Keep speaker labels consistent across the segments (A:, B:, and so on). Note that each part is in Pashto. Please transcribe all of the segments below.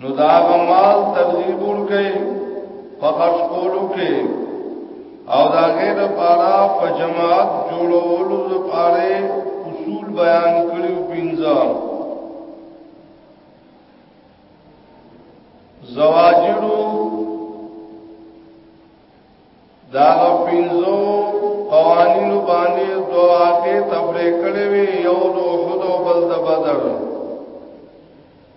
A: نو دا غمال ترغیب ورکړي په خرج کولو کې او دا غیر لپاره په جماعت جوړولو لپاره اصول بیان کړي پنځه زواجرو دا پنځو قوانینو باندې دوه کې تفریق کړي وي یو د احد او بل د بدر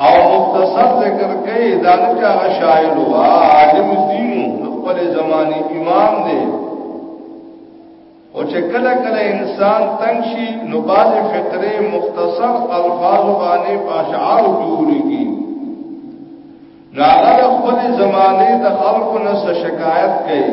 A: او مختصر ذکر کوي دا نه چې هغه شاعر و عالم دین خپل زماني امام دی او چې کله کله انسان تنگ شي نو باز فقره مختصر الفاظ باندې پاشعار جوړيږي ناغه خپل زمانه د خلقو نه شکایت کوي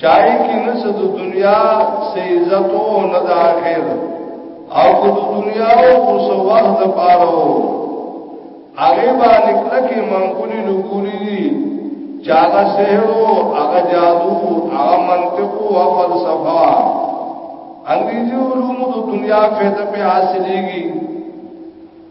A: چای کې نه څه د دنیا سه عزت او نه د آخر او کو د دنیا او کو سو وخت پاره هغه باندې کلکه منقولي لګولي دي چاغه سحر او هغه جادو هغه منطق او فلسفه انګریزي علوم د دنیا فائدہ په حاصلېږي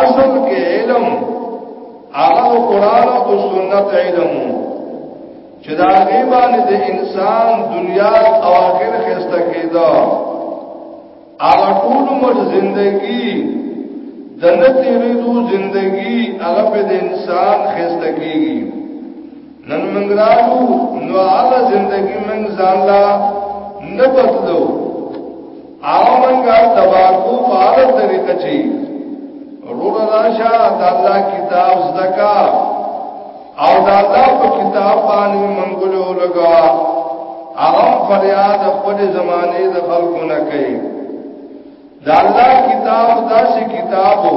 A: اصل کې علم هغه قرآن او سنت علم چې دا غیبان د انسان دنیا او آخرت خسته کېدا هغه ټول مر زندگی د نتیری دو زندگی هغه په انسان خسته کېږي نن موږ راو نو هغه زندگی موږ ځان لا نه بدلو هغه منګه تباکو فعال طریقه چي رور راشه د الله کتاب زکا او د الله په کتاب باندې منګلو لګا هغه فریاد خپل زمانه د خلکو نه کوي د الله کتاب داسې کتابو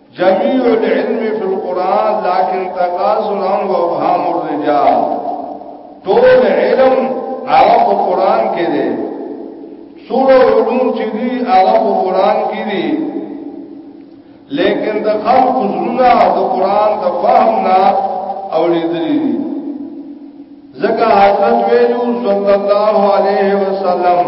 A: جميع العلم في القرآن لكن تقاصر وابهام الرجال طول علم عرب القرآن كده سورة علوم چه دي عرب القرآن كده لیکن د خلق زړه د قران د فهم نه اوریدلی دي زکه حضرت ویلو صلی الله علیه وسلم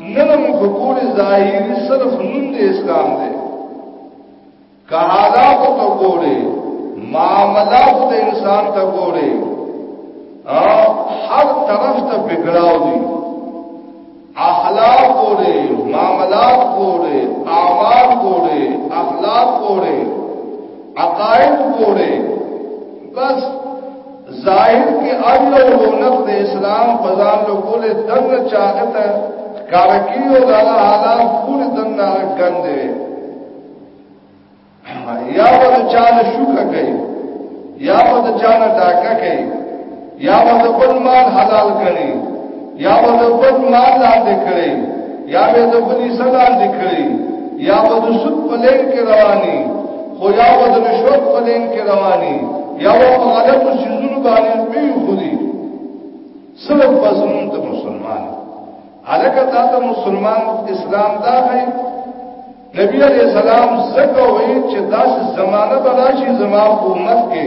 A: نن هم په کور ظاهري صرف نوم د اسلام دی که حالات ته ګوري معاملات د انسان ته ګوري او هر طرف ته بګړاو دي اخلاق ګوري معاملات ګوري اعمال ګوري اخلاق ګوري عقاید ګوري بس ظاهر کې اجر او رونق د اسلام په ځان له کولې دنه چاغت کار کیو دا حالات پوری دنه ګندې یا ول چان شوک کوي یا ول چان ډاکه کوي یا ول بل مال حلال کړي یا ول بل مال لاندې کړي یا به د بلی سلام دکړي یا به د سود په لین کې رواني خو یا و د نشوت په لین کې رواني یا و په غلطو سيزونو باندې وی خودي صرف فزمون ته مسلمان الکه تا ته مسلمان اسلام دا دی نبی علیہ السلام زکه وی چې داس زمانہ بلاشي زما امت کې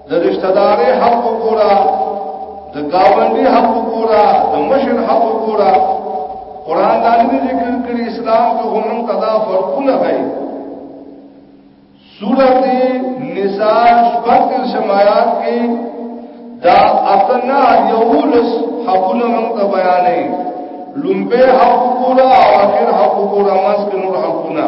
A: د رشتہ داري حق وګوره د گاونډي حق وګوره د مشر حق وګوره قران د علی ذکر کړي اسلام ته هم تدا فرقونه غي سورت نساء شپږ شمایات کې دا اتنا یولس حقونه هم ته بیانې لومبه حق وګوره او اخر حق وګوره مسک نور حقونه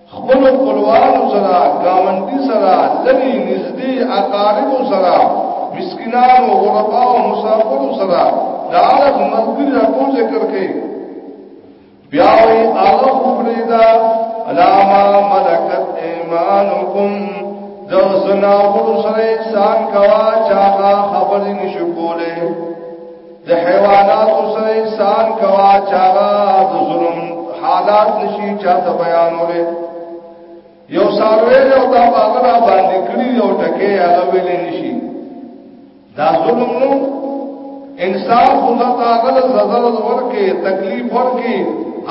A: خپل خپلوانو سره گاوندی سره لری نږدې اقارب سره مسکینانو غربا او مسافرو سره د عرب ملګری راکو ذکر کوي بیا وی هغه فریدا علاما ملکت ایمانکم د زناور سره احسان کوا چاغه خبرې نشو کوله د حیواناتو سره انسان کوا چاغه د ظلم حالات نشي چاته بیانولې یو ساروی یو دا هغه را باندې کړی یو ټکی هغه ویلې نشي دا ظلم نو انسان خو دا هغه د سزا ورکه تکلیف ورکه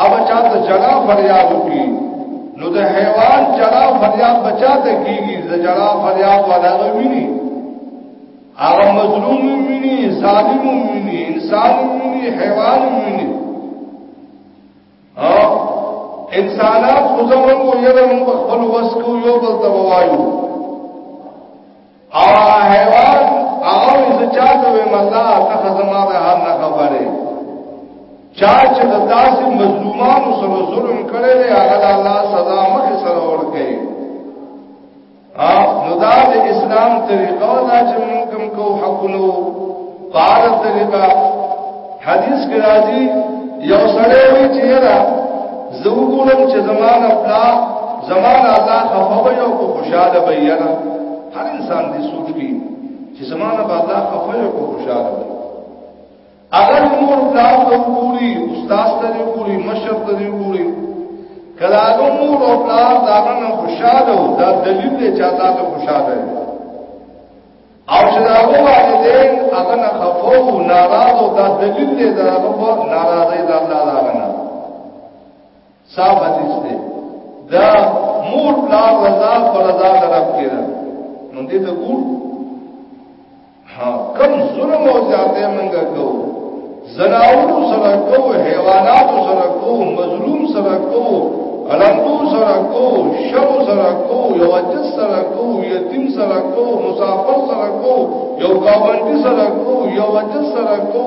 A: او چاته جلا فریاد وکي نو د حیوان جلا فریاد بچاته کیږي د جلا فریاد ولا غویني هغه مظلوم ویني ظالم ویني انسان ویني حیوان ویني او انسانات خو زمونږ یو یو په خپل وس کو یو بل ته وایو او حیوان هغه چې چا ته وي مله ته خزما ده هر نه خبره چا چې د داسې مظلومانو سره ظلم کړی هغه الله سزا مخ سره ورکړي او نو دا د اسلام طریقه دا چې موږ کوم کو حقونو بار طریقه حدیث کې راځي یو سړی وی چې را زه وګورم چې زمانہ پلا زمانہ الله خفه یو کو خوشاله بیان هر انسان دې سوچ کی چې زمانہ الله خفه یو کو خوشاله هغه نور پلاو ته ګوري استاد ته ګوري مشر ته ګوري کله نور او پلاو دا نه خوشاله او دا دلیل دی چې الله ته خوشاله دی او چې دا وایي دې هغه نه خفو ناراض او دا دلیل دی دا هغه ناراضه دی الله دا نه صاف حدیث دی دا مور پلار رضا پر رضا د رب کې ده نو دې ته ګور ها کم ظلم او زیاته منګه کو زناورو سره کو حیواناتو سره کو مظلوم سره کو علندو سره کو شب سره کو یو اجس سره کو یتیم سره کو مسافر سره کو یو گاونډي سره کو یو اجس سره کو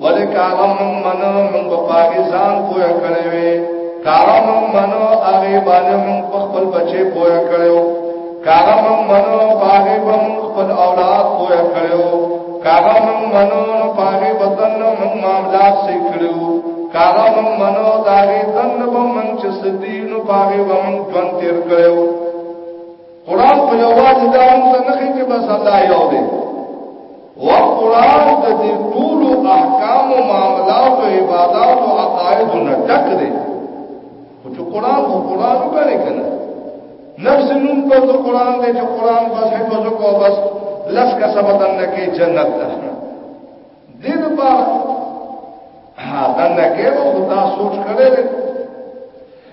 A: ولې کاغه مونږ منو مونږ په پاګې ځان پوهه کړې وې کاغه مونږ منو هغه باندې مونږ په خپل بچي پوهه کړو کاغه مونږ منو پاګې په مونږ خپل اولاد پوهه کړو کاغه مونږ منو نو پاګې وطن نو مونږ معاملې سې کړو کاغه مونږ منو داغه تن په مونږ چې سدي نو پاګې ومن ژوند تیر کړو قران په یوازې دا مونږ نه کې چې بس الله یو دی و قرآن د دې ټولو احکام او معاملات او عبادات او عقاید نه ډک دی خو چې قرآن او قرآن وګڼي کنه نفس نوم پر د قرآن دی چې قرآن بس حفظ کو بس لس کا سبق نه کې جنت ده دې لپاره ها دا نه کې خدا سوچ کړي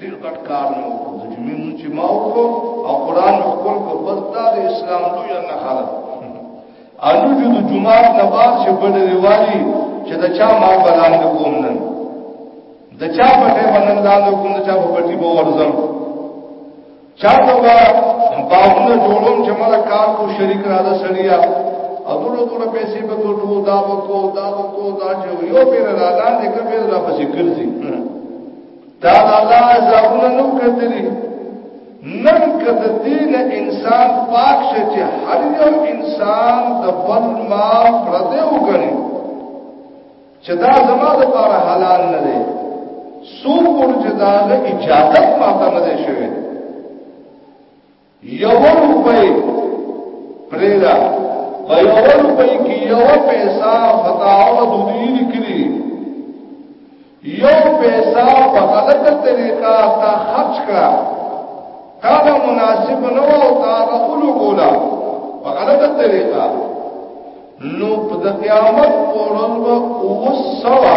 A: ډیر غټ کار مو وکړو د جمعې مونږ چې ما وکړو او قران مو خپل کو بس دا د اسلام لوی نه خلک انو جو د جمعه نه بعد چې بل ریوالي چې دا چا ما بلان کوم نن دا چا په ټه باندې لاندې کوم دا چا په پټي به ورزم چا ته با باونه جوړوم چې مله کار کو شریک را ده سړیا او دغه دغه پیسې به کو ټول دا وکړو دا وکړو دا چې یو پیر را لاندې کوي دا پسې ګرځي دا الله عذابونه نو کتلی نن کته دین انسان پاک شه چې هر یو انسان د بل ما پرده وګڼي چې دا زما د پاره حلال نه دی سو پور چې دا اجازه ماته نه شوی یو روپۍ پریدا په یو روپۍ کې یو پیسا خطا او دودی لیکلي یو پیسا په غلطه طریقه تا خرج کړه تا دا مناسب نه و او تا دا خلو ګولا په غلطه طریقه نو په قیامت پورن و او سوا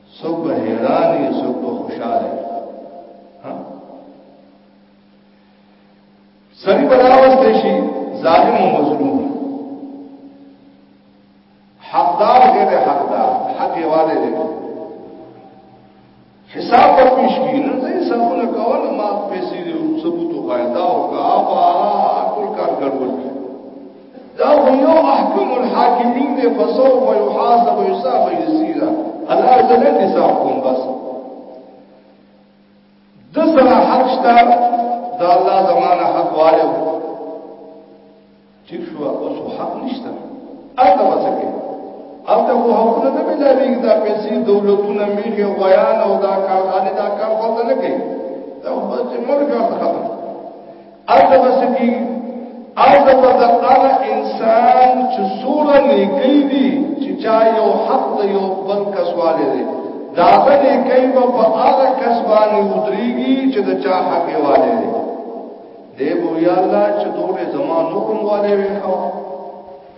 A: څوک به حیران وي څوک به خوشاله وي سړي په راوسته شي ظالم او مظلوم حقدار غیر حقدار حق یواله دی حساب پر پیش کی نو ځای سمونه کول ما پیسې ثبوت وایدا او کا هغه ټول کار ګډوډ دا هو یو احکم الحاکمین دی فسوف یحاسب حساب یسیرا الله زنه حساب کوم بس د سره حق شته دا الله زمانه حق والو ٹھیک شو اوس حق نشته اته وسکه اته هو حق نه ملاویږي دا پیسې دولتونه میږي غیان او دا کارخانه دا کار خو نه کوي دا په مرګ ختم الته بسکی الته په دغه انسان چې سوره نیکی دي چې چا یو حق د یو بل کسواله دي دا به نیکی په هغه کس باندې ودریږي چې د چا حق یې والي دي دی بو یا الله چې دوه زمانو کوم والي وي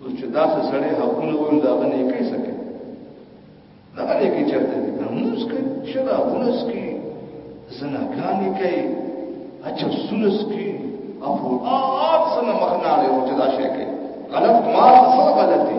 A: نو چې داسې سړی حقونه وویل دا غنې کوي سکه دا غنې کې چرته دي نمونځ کوي شرابونه سکي زناګانې کوي اچھا سونه سکي افو آب سنه مخناړي او چې دا شي کوي غلط ما څه غلطي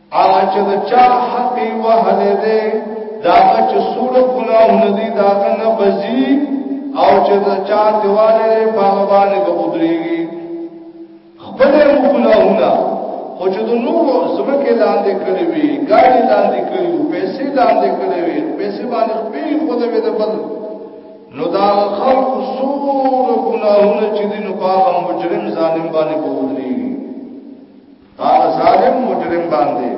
A: هغه چې د چا حق یې وهلې دی دا چې سوره ګناهونه دي دا نه بزي او چې د چا دیواله لري په هغه باندې به ودرېږي خپل ګناهونه خو چې د نورو زمکه لاندې کړې وي ګاډي لاندې کړې وي پیسې لاندې کړې وي پیسې باندې خپل خو دې د بل نو دا خلق سور ګناهونه چې دین په هغه مجرم ظالم باندې ودرېږي هغه ظالم مجرم باندې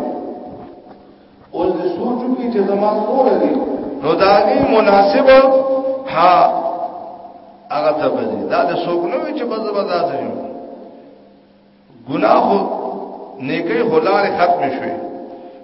A: اوس د سوچو کې چې زما سور دي نو دا غي مناسب ها هغه ته بدی دا د سوک نه وي چې بز بز ازم ګناه نیکي خلاره ختم شوي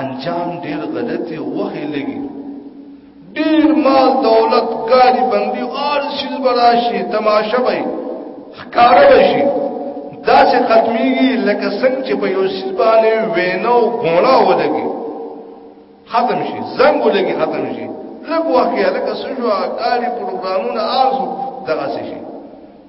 A: انجام ډیر غلطی وخی لګی ډیر مال دولت ګاډي بندي اور شیز براشي تماشه وي ښکار وشي دا چې ختميږي لکه څنګه چې په یو شیز باندې وینو غوړا ولګي ختم شي زنګ ولګي ختم شي لږ وخت لکه سجوا ګاډي پروګرامونه ارزو دغه شي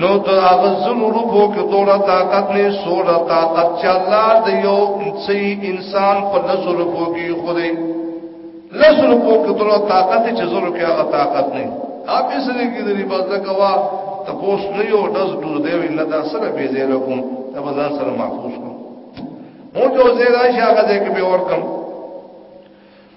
A: نو د هغه زمو روپو کې دوره طاقت نه سوره طاقت چې الله د یو انسي انسان په لزو روپو کې خوده لزو روپو کې دوره طاقت چې زورو کې هغه طاقت نه اپ یې سره کې د ریبا زکوا تپوس نه یو دز ډور دی ویل دا سره به زه لکم دا به ځان سره محفوظ کوم مو جو زه راځه هغه دې کې به ورکم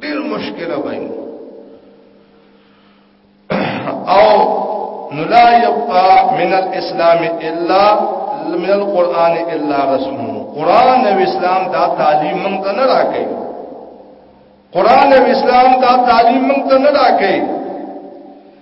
A: ډیر مشکل وای او نو لا يبقى من الاسلام الا من القران الا رسمه قران او اسلام دا تعلیم مونږ ته نه راکې قران او اسلام دا تعلیم مونږ ته نه راکې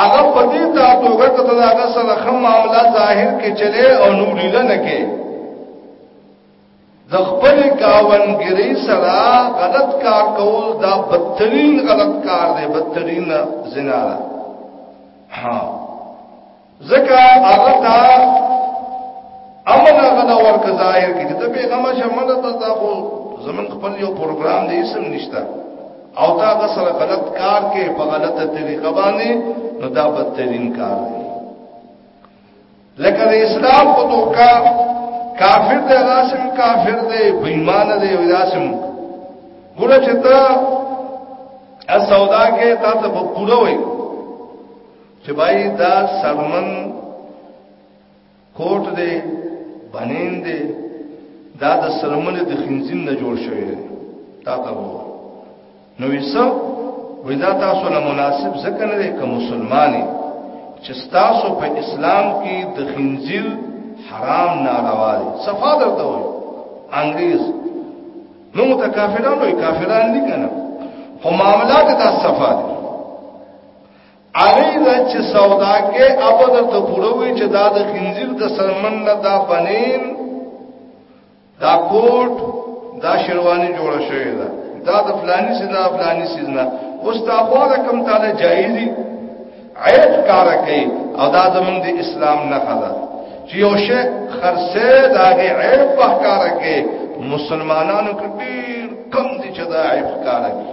A: هغه په دې دا توګه ته دا هغه سره خم معاملې ظاهر کې چلے او نو لیدل نه کې د خپل گاونګری سره غلط کار کول دا بدترین غلط کار دی بدترین زنا ده ها زکه هغه دا امن غدا ورک ظاهر کې ته پیغمبر شمنه ته دا خو زمون خپل یو پروګرام دی سم نشته او تا هغه سره غلط کار کې په غلطه طریقه باندې نو دا بدترین کار دی لکه د اسلام په دوکا کافر دی راسم کافر دی بېمان دی راسم ګوره چې ته ا سودا کې تا ته په پوره وای چې بای دا سرمن کوټ دی بنین دی دا د سلمن د خنزین نه جوړ شوی دی تا ته وو نو ویسو وی دا تاسو له مناسب ځکه نه دی که مسلمانې چې تاسو په اسلام کې د خنزیر حرام ناروا دی صفا درته وایي انګريز نو ته کافرانو کافران دي کنه خو معاملات دا صفا دي علی دا چې سودا کې ابو در ته پوروي چې دا د خنزیر د سرمن نه دا بنین دا کوټ دا شیروانی جوړ شوی دا دا د فلانی سیدنا فلانی سیدنا اوس دا خو دا کم تعالی جایزي عیب کار کوي او دا زمون د اسلام نه خدا چې یو شی خرڅه دا غي عیب په کار کوي مسلمانانو کې ډیر کم دي چې دا عیب کار کوي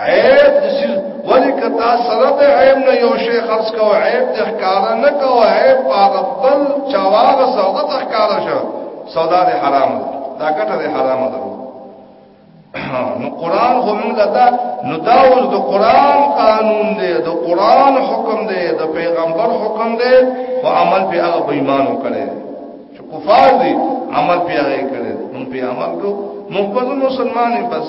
A: عیب د سیز ولی کتا سره د عیب نه یو شی خرڅ کو عیب د ښکارا نه کو عیب هغه بل چواغ سودا د ښکارا شو سودا د حرام دا ګټه د حرام ده نو قران خو موږ لدا نو دا ول د قران قانون دی د قران حکم دی د پیغمبر حکم دی او عمل په هغه بېمانو کړي چې کفار دي عمل په هغه کړي نو په عمل کو مخبل مسلمان بس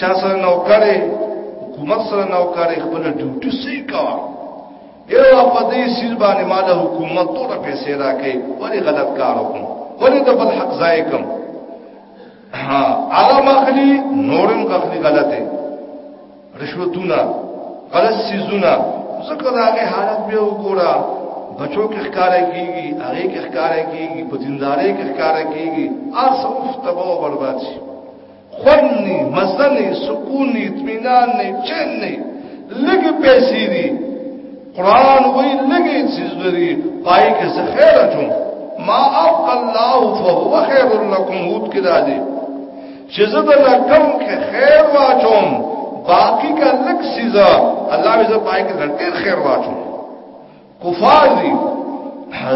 A: چا سره نوکرې حکومت سره نوکرې خپل ډیوټي سي کا یو په دې سیل باندې مال حکومت ټول پیسې راکې ولی غلط کار وکم ولی د بل حق ځای کم ها هغه مخلي نورم غخلي غلطه رشوتونه غلط سيزونه ذکر هغه حالت به وګوره بچو کې ښکارا کیږي هغه کې ښکارا کیږي په دینداري کې ښکارا کیږي اصف تباہ او برباد شي خوند نی مزه نی سکون نی اطمینان نی چین نی لګي پیسې دي قران وی لګي چیز لري پای کې څه خیر اچو ما ابقى الله فهو خير لكم هوت کې راځي چې زه د لکم کې خیر واچوم باقی کا لک سیزا الله به زه پای کې ډېر خیر واچوم کفار دي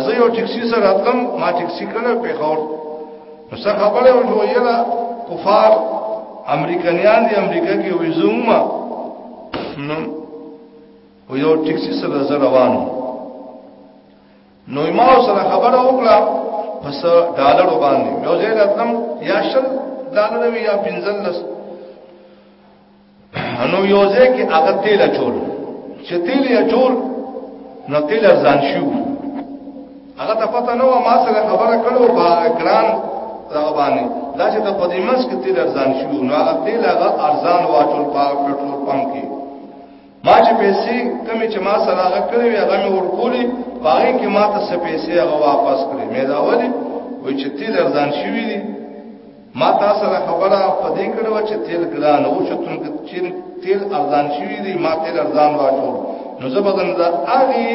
A: زه یو ټیکسي سره راتلم ما ټیکسي کړه په خور نو څه خبره وشو یلا کفار امریکایان دي امریکا کې وې زوما نو و یو ټیکسي سره زه روانو نو ما سره خبره وکړه پس ډالر باندې یو ځای راتلم یا شل ډالر وی یا 15 نو یو ځای کې هغه تیل چول چې تیل یې چول نو تیل ځان شو هغه ته پته نه و ما سره خبره کړو با ګران هغه باندې دا چې ته په دې منځ کې تیل ارزان شو نو هغه تیل هغه ارزان واچول په پټرول پمپ کې ما چې پیسې کمی چې ما سره هغه کړې وي هغه مې ورکولې باغې کې ما ته څه پیسې هغه واپس کړې مې دا ولې وای چې تیل ارزان شوی دی ما تاسو سره خبره په دې کړو چې تیل ګران او چې تم کې چین تیل ارزان شي دي ما تیل ارزان واچو نو زه بدن دا اغي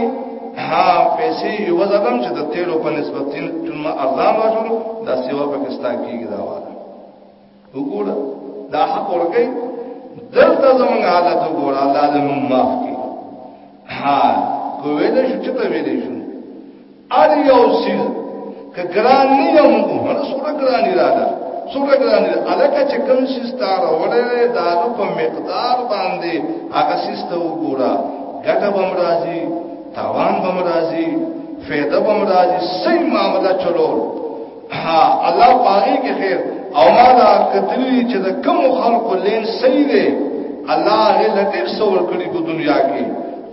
A: ها پیسې یو ځدم چې د تیلو په نسبت تین تم ارزان واچو دا سیوا پاکستان کېږي دا واره وګوره دا حق ورګي دلته زمونږ حالت وګوره الله دې موږ معاف کړي ها کویل شو چې ته ویلې شو ار یو سیز که ګران نه یم هر سوره ګران را ده سوره ګران دی الکه چې کوم سیستا راوړې دا په مقدار باندې هغه سیسته وګوره ګټه بم راځي تاوان بم راځي فیده بم راځي صحیح معاملہ چلو ها الله پاره کې خیر او ما دا کتلی چې د کم خلکو لین صحیح دی الله هغه لطیف سور کړی په دنیا کې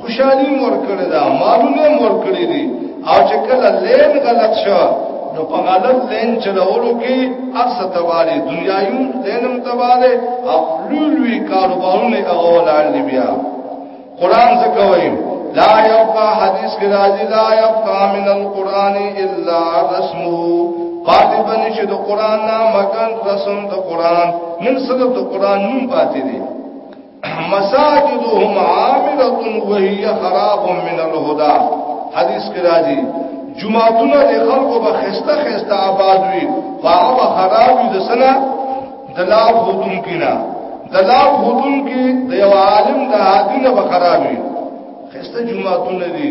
A: خوشحالي مور کړی دا مالونه مور کړی دي او چې کله لین غلط شو نو په غلط لین چلولو کې ارسه تباله دنیایي لینم تباله او لوی لوی کاروبارونه هغه لاندې بیا قران څه کوي لا يبقى حدیث کې راځي لا يبقى من القران الا رسمه پاتې باندې چې د قران نه مګر رسم د قران نن سره د قران نوم پاتې دي مساجدهم عامره وهي خراب من الهدى حدیث کې راځي جمعهونه د خلکو به خسته خسته آباد وي هغه خراب دي د سنه دلار خودون کې نه دلار خودون کې د یو عالم د هادي نه بخرابي خسته جمعهتون دي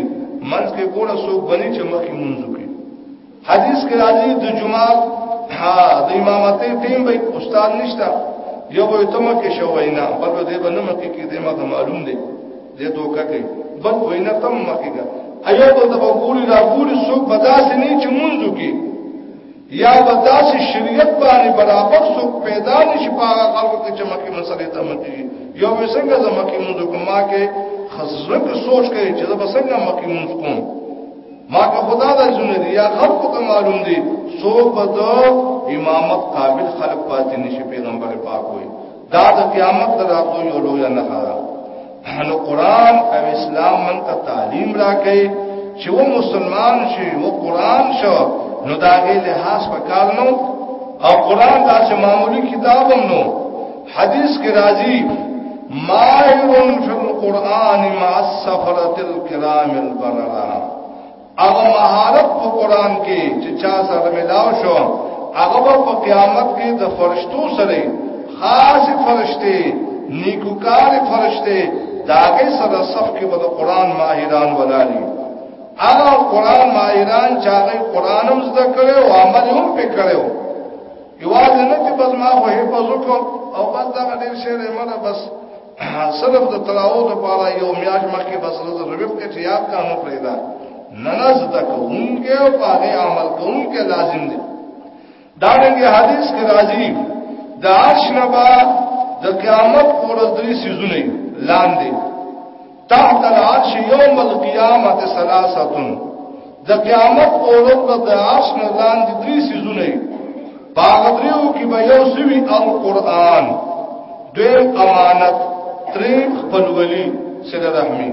A: منځ کې کوړه سو غني چې مخې مونږ کې حدیث کې راځي د جمعه ها د امامتې ټیم به استاد نشتا یو به تمه کې شوی نه بل دې به نه مکه کې دې ما معلوم دی دې دوکه کې بل وینا تم مکه ایو ته په ګوري را ګوري سو بداسې نه چې مونږ کې یا بداسي شریعت باندې برابر سو پیدا نشي پاغه خلکو کې چې مکه مسلې ته مکه یو وسنګه زمکه موږ کومه کې خزرک سوچ کوي چې دا بسنګ مکه موږ کوم ما که خدا د جنې دی یا خلق ته معلوم دی سو بده امامت قابل خلق پاتې نشي پیغمبر پاک وي دا د قیامت دراتو یو لوی نه خره نو قران او اسلام من ته تعلیم راکې چې و مسلمان شي و قران شو نو دا غي لحاظ پکار نو او قران دا چې معمولی کتاب هم نو حدیث کې راځي ماهر فی القران مع السفرة الكرام البرران هغه مهارت په قران کې چې چا سره ملاو شو هغه په قیامت کې د فرشتو سره خاص فرشته نیکوکار فرشته داګه سره صف کې د قران ماهران ولالي هغه قران ماهران چې هغه قران هم زده کړي او عمل هم وکړي یوازې نه چې بس ما خو هیڅ وکړ او بس دا ډیر شعر مړه بس صرف د تلاوت لپاره یو میاش مخکې بس نظر ربب کې چې یاد کانو پرېدا نه نه زده کوونکې او هغه عمل کوونکې لازم دي دا رنګه حدیث کې راځي د عرش نه بعد د قیامت پر درې سيزونه لاندې تحت العرش یوم القیامت سلاستن د قیامت اورب د عرش نه لاندې درې سيزونه باغدریو کې به یو سوي القرآن دویم امانت دریم خپلولی سره رحمی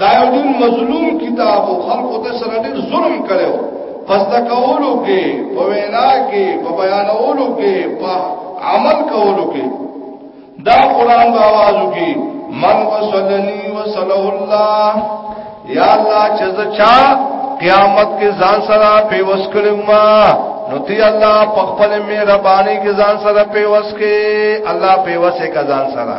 A: دا یو ډیر مظلوم کتاب او خلکو ته سره ډیر ظلم کړو پس دا کولو کې په وینا کې په بیانولو کې په عمل کولو کې دا قران په आवाज کې من وصلني وصله الله یا الله چې چا قیامت کې ځان سره په وسکلو ما نو تی الله په خپل مهرباني کې ځان سره په وس کې الله په وسه کا ځان سره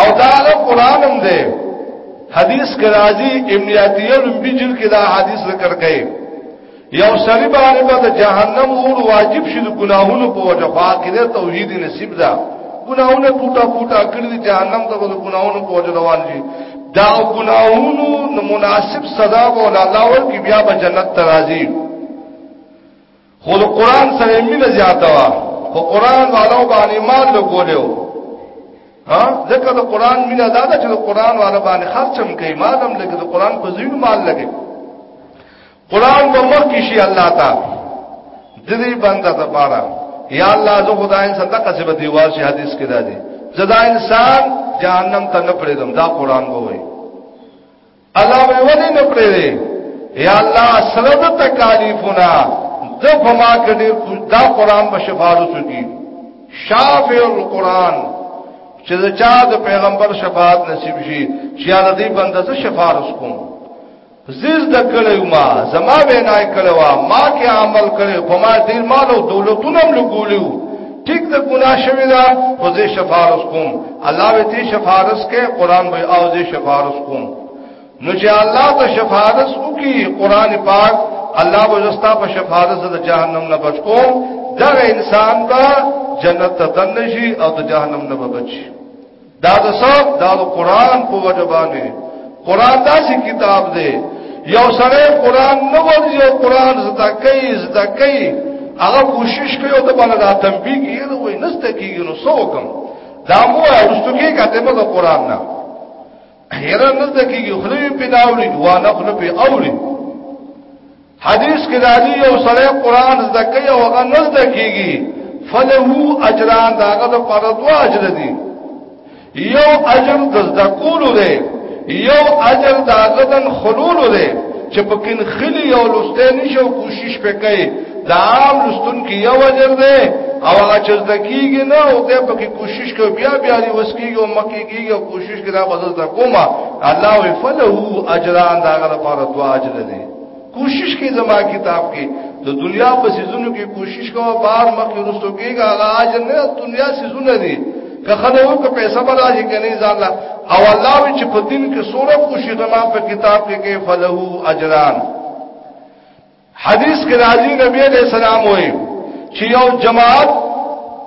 A: او دا غ قران هم دی حدیث کې راځي ابن عتیه لمبي جلد کې دا حدیث ذکر کړي یو سړی باندې به د جهنم اور واجب شي د ګناهونو په وجه خو عقیده توحید نصیب ده ګناهونه پټا پټا کړی د جهنم ته د ګناهونو په وجه روان دي دا ګناهونو مناسب سزا به الله ورکړي بیا به جنت ته راځي خو د قران سره مینه زیاته وا خو قران والو باندې مال لګولیو ها ځکه د قران مینه دا ده چې د قران والو باندې خرچم کوي مال هم لګي د قران په زین مال لګي قران په مخ کې شي الله تا د دې بنده ته پاره یا الله زه خدای انسان ته قصې به دیوال شي حدیث کې دا دي زدا انسان جهنم ته نه پرېدم دا قران وایي الله به ولې نه پرې یا الله سره د تکالیفونه د فما کړي دا قران په شفاعت کوي شافع القران چې دا چا د پیغمبر شفاعت نصیب شي چې دا دې بنده ته شفاعت کوم زیز د کړي ما زما به نه کړي ما کې عمل کړي فما دې مال او دولتونه هم لګولیو ټیک د ګناه شوی دا خو زه شفارس کوم الله به تی شفارس کې قران به او زه شفارس کوم نو چې الله ته شفارس وکي قران پاک الله به زستا په شفارس د جهنم نه بچ کوم دا انسان به جنت ته دن شي او د جهنم نه بچي دا د سب دا د قران په وجه باندې قران داسې کتاب دی یو سره قران نه ورځي او قران زده کوي زده کوي هغه کوشش کوي او د باندې دا تنبیه کوي نو وای نسته کیږي نو سو کوم دا مو ورستو کې کته په قران نه هر نسته کیږي خلوی پیدا وړي وانه خلوی اوري حدیث کې راځي یو سړی قران زده کوي او هغه نه زده کیږي فله اجران داغه د پر دوه اجر دي یو اجر د زده کولو دی یو اجر داغه د خلولو دی چې په کین خلی یو لسته نشو کوشش وکړي دا عام لستون کې یو اجر دی او هغه چې زده کیږي نه او ته په کې کوشش کوي بیا بیا دی وس کیږي او مکه کیږي او کوشش کوي دا بدل تا کومه الله وفله اجران داغه د پر دوه اجر دی کوشش کې زما کتاب کې د دنیا په سيزونو کې کوشش کوه بار مخې رسو کېږي هغه اجر نه دنیا سيزونه دي که خنه وو که پیسې به راځي کني ځان او الله وی چې په دین کې سوره کوشش زما په کتاب کې کې فله اجران حدیث کې راځي نبی عليه السلام وایي چې یو جماعت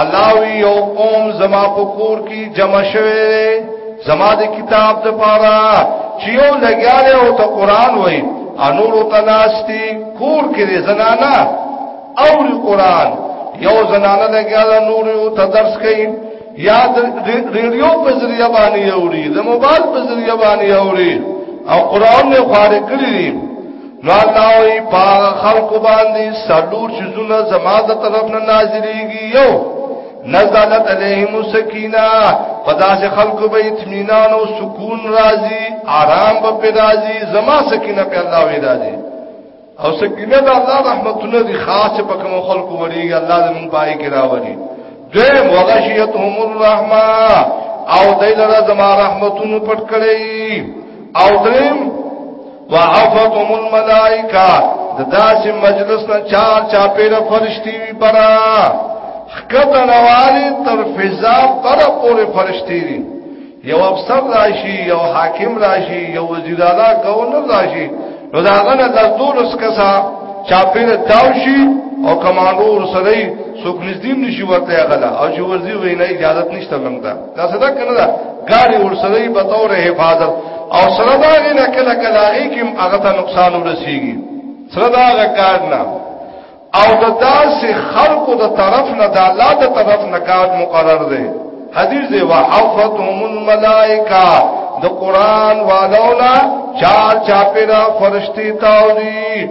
A: الله وی یو قوم زما په کور کې جمع شوه زما د کتاب د پاره چې یو لګیاله او ته قران وای انور تناستی کور کې زنانا او قران یو زنانا لګیاله نور او ته درس کوي یا د ریډیو په ذریعہ باندې اوري د موبایل په ذریعہ باندې اوري او قران نه خارج کړی نو الله وی په خلق باندې سلور چیزونه زما د طرف نه نازلېږي یو نزلت علیهم السکینه پدا سے خلق به اطمینان او سکون راضی آرام به راضی زما سکینه په الله وی راضی او سکینه د الله رحمتونه دي خاص په کوم خلق وړي الله دې مونږ پای کې راوړي دیم وغشیتهم الرحمه او دایله زما رحمتونو پټ کړی او دریم وعفتم الملائکه د داسې مجلس نه چار چا پیر فرشتي وی برا خکته نوالی تر فضا پر پورې فرشتي دي یو افسر راشي یو حاکم راشي یو وزیر اعلی گورنر راشي نو دا غنه د دولس کسا چا پیر تاوشي او کمانډور سره سوکلیزدیم نشي ورته غلا او چې ورزي وینه اجازه نشته موږ ته دا صدا کنه دا ګاډي ورسره په تور حفاظت او سره دا نه کله کله هغه کې هغه ته نقصان ورسیږي سره دا هغه کار نه او د داسې خلقو د طرف نه د الله د طرف نه کار مقرر دی حدیث دی وحفتهم الملائکه د قران والولا چار چاپیرا فرشتي تاوري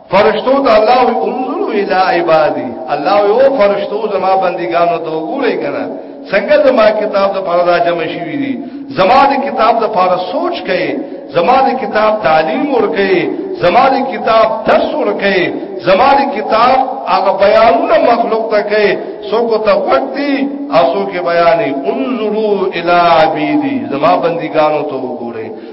A: فرشتو ته الله وی انظروا الى عبادي الله یو فرشتو زما بندګانو ته وګورئ کنه څنګه زما کتاب د پاره دا جمع شوی دي زما د کتاب د پاره سوچ کړي زما د کتاب تعلیم ور کړي زما د کتاب درس ور کړي زما د کتاب هغه بیانونه مخلوق ته کړي سو کو ته وقتی اسو کې بیانې انظروا الى عبادي زما بندګانو ته وګورئ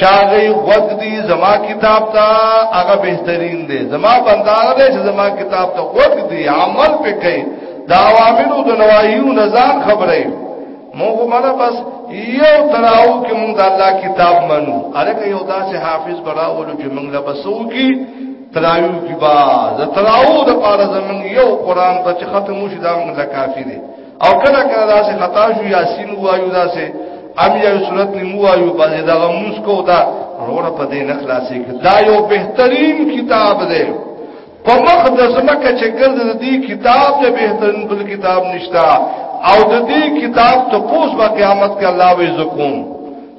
A: چاغی غوږ دی زما کتاب ته هغه بهترین دی زما بندار دی چې زما کتاب ته غوږ دی عمل پکې دا اوامرو د نواهیو نزان خبره موږ مله بس یو تراو کې موږ د الله کتاب منو الکه یو داسې حافظ براولو چې موږ له بسو کې تراو کې با د تراو د پاره زمون یو قران ته ختم شي دا موږ له کافی دی او کله کله دا سه خطا شو یاسین وایو دا سه ام یا سورت نمو وایو باندې دا غموس کو دا روړه په دې نخلاصي دا یو بهترین کتاب دی په مخ د زمکه چې ګرد دې کتاب ته بهترین بل کتاب نشتا او د دې کتاب ته پوس با قیامت کې الله وې زکوم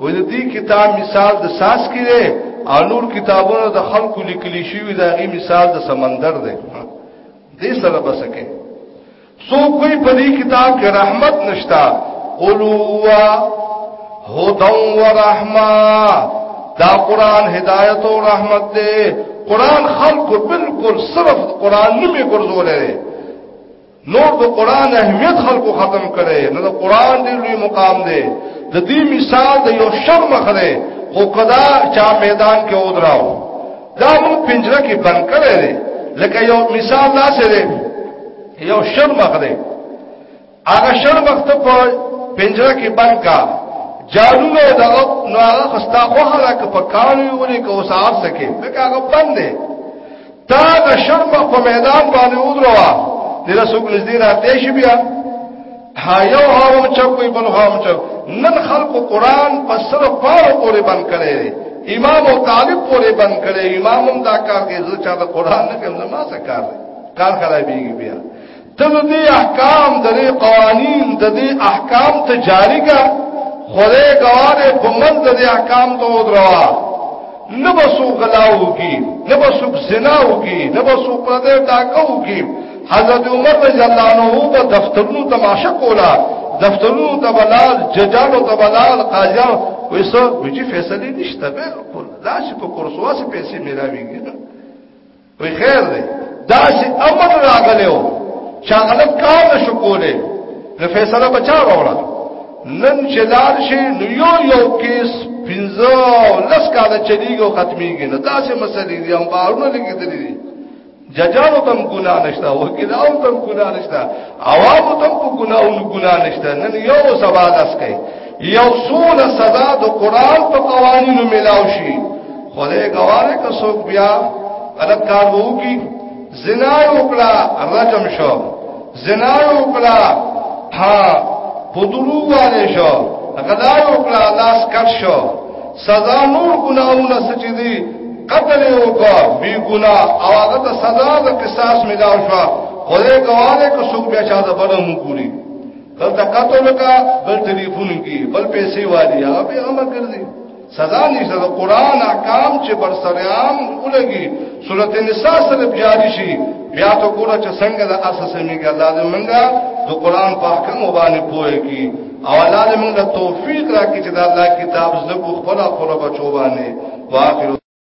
A: وې د دې کتاب مثال د ساس کې دی او نور کتابونو د خلکو لیکلي شوی دا غي مثال د سمندر دی دې سره بسکه سو کوئی په دې کتاب کې رحمت نشتا قلوا هدى ورحمه دا قران هدایت او رحمت دی قران خلق بالکل صرف قران نه می ګرځولې نور د قران اهمیت خلکو ختم کړي نو د قران دی لوی مقام دی د دې مثال د یو شم مخره خو قدا چا میدان کې ودراو دا موږ پنجره کې بند کړي دي لکه یو مثال دا سره یو شم مخره هغه شم وخت په پنجره کې بند کا جادو نه دا نو هغه خستا خو هغه په کانو ولې کو صاحب سکے دا هغه بند دی تا د شرم په میدان باندې ودروا دې له څوک نږدې راته شي بیا ها یو هاو چپ وي بل هاو چپ نن خلق قرآن په سره پاو پورې بند کړي امام او طالب پورې بند کړي امام هم دا کار کوي چې دا قرآن نه کوي ما څه کار کار خرابېږي بیا ته د دې احکام د دې قوانین د دې احکام ته جاری کا خدای ګواره په من د دې احکام ته ودروا نه بسو غلاو کی نه بسو زناو کی نه بسو پردې ډاکو کی حضرت عمر رضی الله عنه په دفترونو تماشا کولا دفترونو ته بلال ججالو ته بلال قاضیان وېسو ویجی فیصله نشته بالکل دا چې په کورسواسه پیسې ملاويږي په خیر دی دا چې امر راغلو چې هغه کار نشو کولای نو فیصله بچا وروړه نن چې لار شي نو یو یو کیس پنځه لس کاله چلیږي او ختميږي نو دا څه مسلې دي هم بارونه لګیدلې دي ججالو تم ګنا نشتا وکیلاو تم ګنا نشتا عوامو تم ګناونو ګنا نشتا نن یو سوال اس کوي یو سوله سزا د قران په قوانینو ملاو شي خدای ګواره که څوک بیا غلط کار وکړي زنا وکړه رجم شو زنا وکړه ها پدرو والے شو غلا وکړه لاس کټ شو سزا نور ګناونه سچې دي قتل وکړه بی ګنا او هغه ته سزا د قصاص ملاو شو خدای ګواره که څوک بیا چا د بلنه مو ګوري دلته قتل کا بل ټلیفون کی بل پیسې والی هغه به عمل ګرځي سزا نشته د قران احکام چې بر سره عام ولګي سورۃ النساء سره جاری شي بیا ته ګوره چې څنګه د اساس میګه الله دې منګه د قران په احکام باندې پوهه کی او الله دې موږ ته توفیق راکړي چې د الله کتاب زده کو خپل خپل بچو باندې واخر